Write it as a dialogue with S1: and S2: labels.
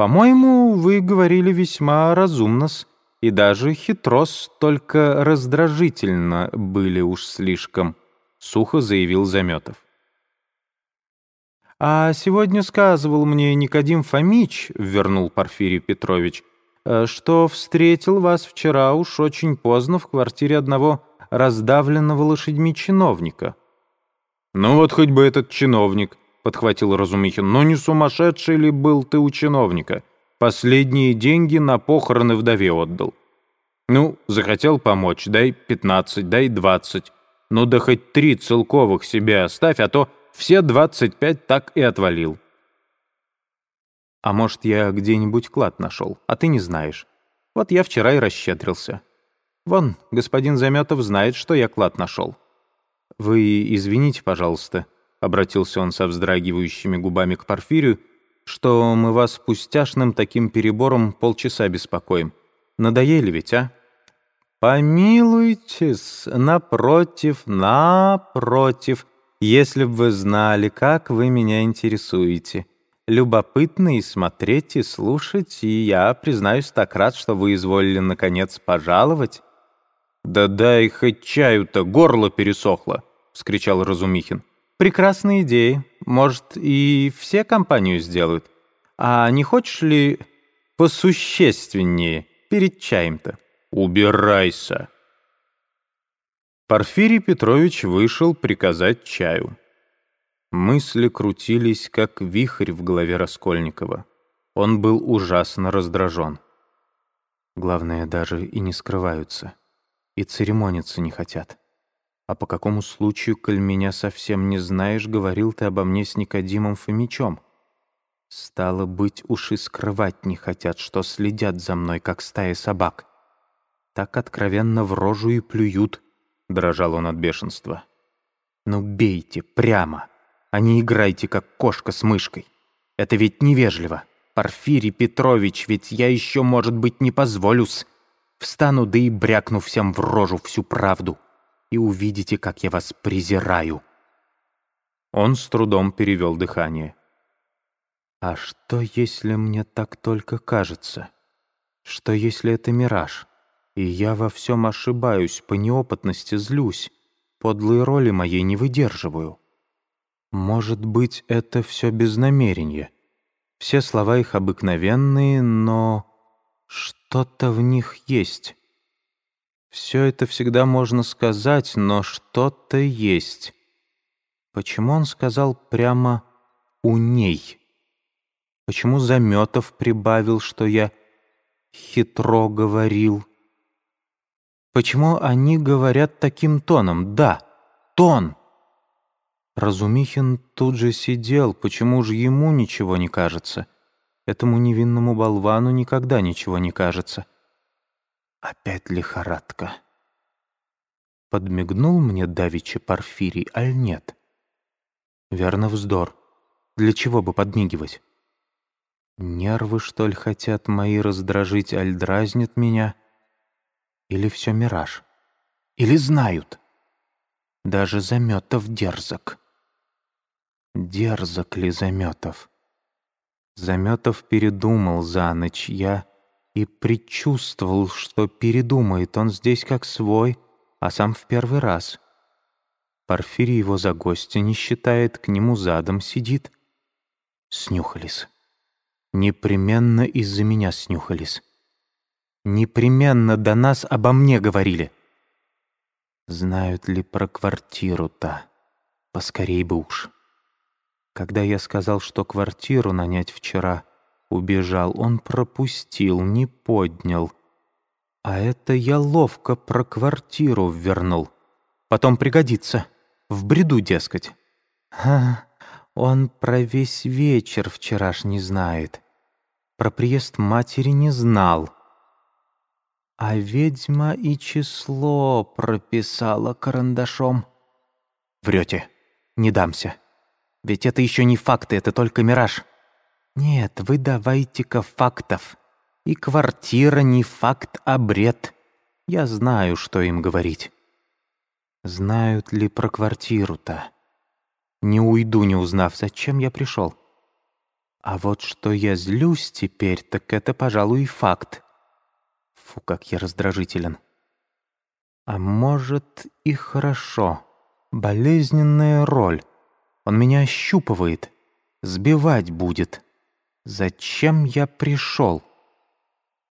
S1: «По-моему, вы говорили весьма разумно-с, и даже хитрос, только раздражительно были уж слишком», — сухо заявил Заметов. «А сегодня сказывал мне Никодим Фомич», — вернул Порфирий Петрович, «э, «что встретил вас вчера уж очень поздно в квартире одного раздавленного лошадьми чиновника». «Ну вот хоть бы этот чиновник», — подхватил Разумихин. «Но не сумасшедший ли был ты у чиновника? Последние деньги на похороны вдове отдал. Ну, захотел помочь, дай пятнадцать, дай двадцать. Ну да хоть три целковых себе оставь, а то все двадцать пять так и отвалил». «А может, я где-нибудь клад нашел, а ты не знаешь. Вот я вчера и расщедрился. Вон, господин Заметов знает, что я клад нашел». «Вы извините, пожалуйста», — обратился он со вздрагивающими губами к Порфирию, «что мы вас пустяшным таким перебором полчаса беспокоим. Надоели ведь, а?» «Помилуйтесь, напротив, напротив, если б вы знали, как вы меня интересуете. Любопытно и смотреть, и слушать, и я, признаюсь, так рад, что вы изволили, наконец, пожаловать». «Да дай хоть чаю-то, горло пересохло», — вскричал Разумихин. Прекрасная идея. Может, и все компанию сделают. А не хочешь ли посущественнее перед чаем-то? Убирайся. Порфирий Петрович вышел приказать чаю. Мысли крутились, как вихрь в голове Раскольникова. Он был ужасно раздражен. Главное, даже и не скрываются. И церемониться не хотят. «А по какому случаю, коль меня совсем не знаешь, говорил ты обо мне с Никодимом Фомичом?» «Стало быть, уж и скрывать не хотят, что следят за мной, как стая собак. Так откровенно в рожу и плюют», — дрожал он от бешенства. «Ну бейте, прямо, а не играйте, как кошка с мышкой. Это ведь невежливо. Порфирий Петрович, ведь я еще, может быть, не позволюсь. Встану, да и брякну всем в рожу всю правду» и увидите, как я вас презираю». Он с трудом перевел дыхание. «А что, если мне так только кажется? Что, если это мираж, и я во всем ошибаюсь, по неопытности злюсь, подлые роли моей не выдерживаю? Может быть, это все без намерения. Все слова их обыкновенные, но что-то в них есть». Все это всегда можно сказать, но что-то есть. Почему он сказал прямо «у ней»? Почему Заметов прибавил, что я хитро говорил? Почему они говорят таким тоном? Да, тон. Разумихин тут же сидел, почему же ему ничего не кажется? Этому невинному болвану никогда ничего не кажется. Опять лихорадка. Подмигнул мне давичи Порфирий, аль нет? Верно, вздор. Для чего бы подмигивать? Нервы, что ли, хотят мои раздражить, аль дразнят меня? Или все мираж? Или знают? Даже Заметов дерзок. Дерзок ли Заметов? Заметов передумал за ночь, я и предчувствовал, что передумает он здесь как свой, а сам в первый раз. Порфирий его за гостя не считает, к нему задом сидит. Снюхались. Непременно из-за меня снюхались. Непременно до нас обо мне говорили. Знают ли про квартиру-то? Поскорей бы уж. Когда я сказал, что квартиру нанять вчера — Убежал он, пропустил, не поднял. А это я ловко про квартиру вернул. Потом пригодится. В бреду, дескать. Ха, он про весь вечер вчерашний знает. Про приезд матери не знал. А ведьма и число прописала карандашом. Врете, не дамся. Ведь это еще не факты, это только мираж. «Нет, вы давайте-ка фактов. И квартира не факт, а бред. Я знаю, что им говорить». «Знают ли про квартиру-то?» «Не уйду, не узнав, зачем я пришел. А вот что я злюсь теперь, так это, пожалуй, факт. Фу, как я раздражителен. А может и хорошо. Болезненная роль. Он меня ощупывает. Сбивать будет. Зачем я пришел?